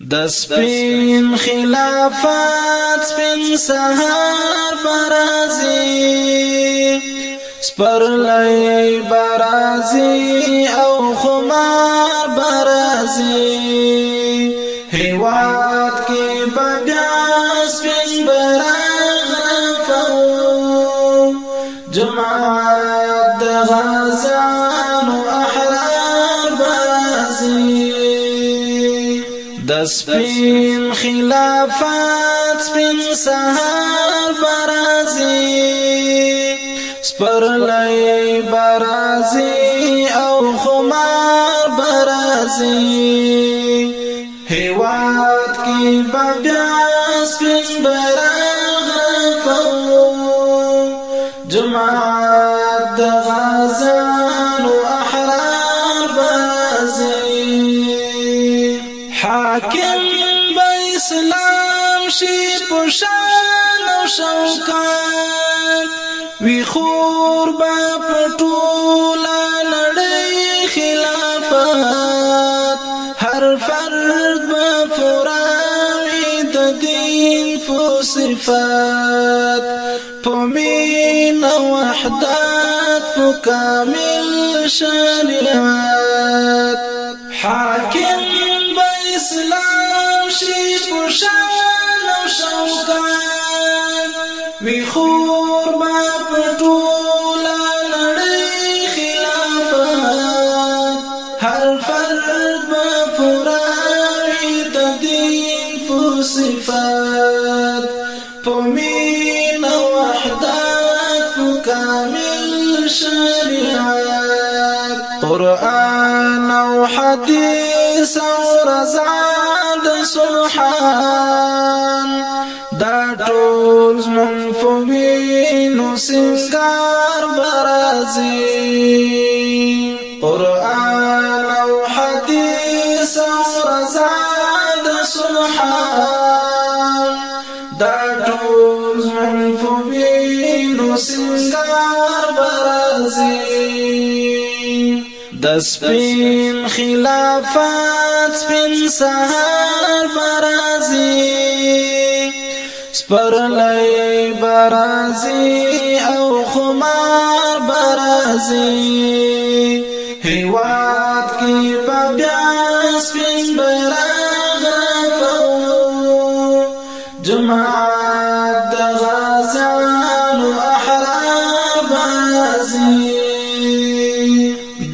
د سپین خلافات سپین سهار برازي سپرلای برازي او خمار برازي هیواد کې بیا سپین برازي خلافات سپین سهار برازي سپرلای برازي او خمار برازي هیواد کی بابیا سپین براغ کو جماعت د غزل شي پشان او شوکان وی خور با پټولا نړۍ خلافات هر فرد با فراوی د دین فصفات پمین وحدت فکامل شریعت حاکم با اسلام شي پشان صفات پمین وحدات من شريعات قرآن وحديث ورزاد سبحان رزاد من دا ټول زمون سنگار زلف بینو سنگار برازی د سپین خلافات سپین سهار برازی سپرلی برازی او خمار برازی هیواد کی بابیا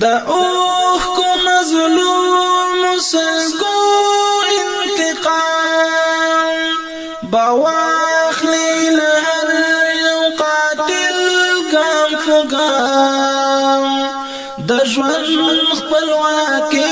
د اوخ کو مظلوم سلګو انتقام بواخلی لهر یو قاتل ګام فګام د ژوند خپلواکي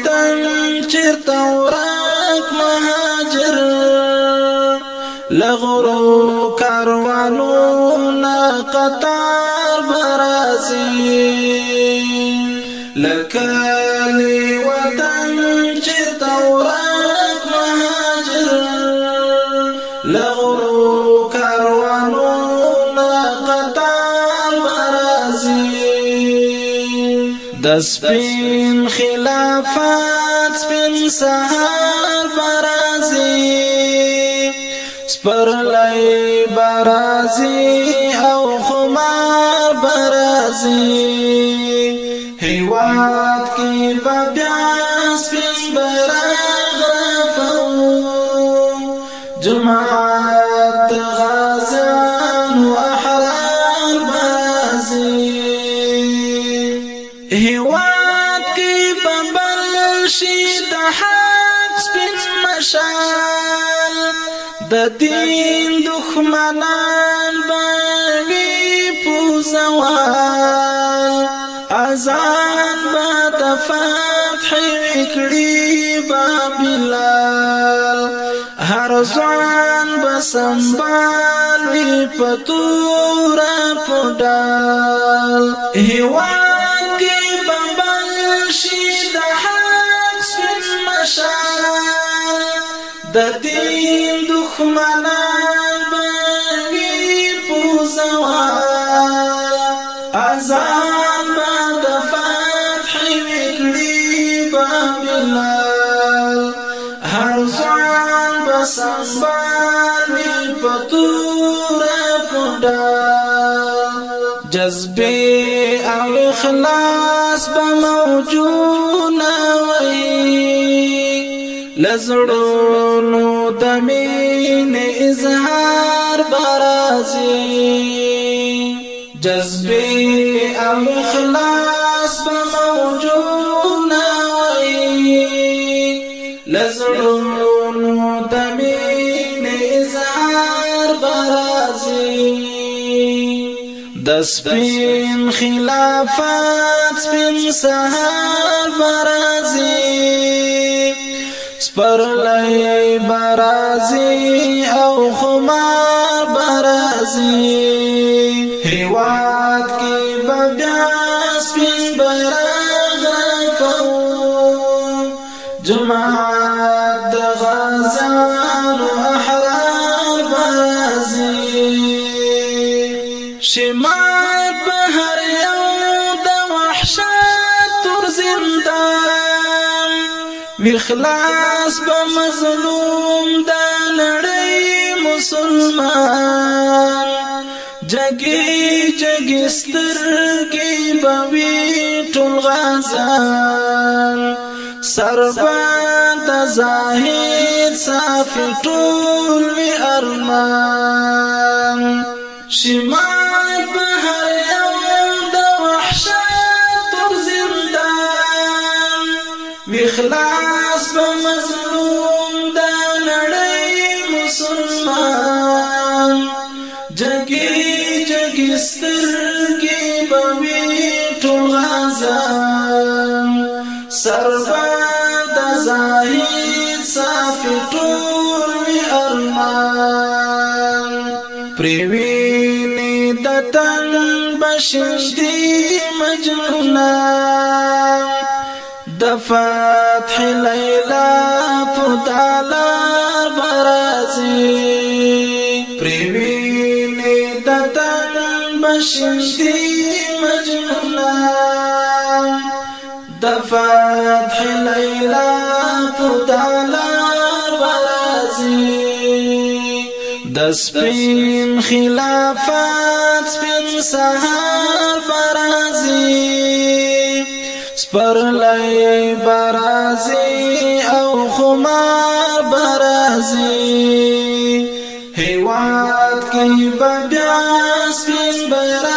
تورو کاروانونه قطار برازي لکلی وطن چې تورات مهاجر لغرو کاروانونه قطار برازي د سپین خلافات سپین سهار برازي سپرلی برازی او خمار برازی هیواد کی بابیاس پیس براغ رفو جماعت غازان و احرار برازی هیواد کی بابل شید حق سپیس مشال د دین دښمنان باندې پوزوال اذان با د فتح وکړي بابلال هر ځوان بسنبال په تور په ډال هیواد د دین دښمنان باندې پوزوا اذان د فتح وکړي بابلال هر ځان بسنبان پتور پډا جذبه او اخلاص به موجود دزړونو د مینې اظهار برازي جذبي او خلاص په موجود نوي لزړونو د مینې اظهار برازي د سپین خلافات سپین سهار برازي سپرلی برازی او خمار برازی هیواد کی ببیا سپین برغ رکو جمعات اخلاص به مظلوم دا نړۍ مسلمان جگی جگی سترگی باوی ټول غزان سربانت زاہید صافی ټول وی ارمان شمال سترګې په وی ټول غزان سربا د زاهد صافي ټول می ارمان پریوینې د تن بشندې مجنونا د فتح لیلا په تعالی برازي شمتی مجنونا د فتح لیلا فتالا بلازی د سپین خلافات سپین سهار برازی سپر لای برازی او خمار برازی هیوان کوي بډاس پین بیرغ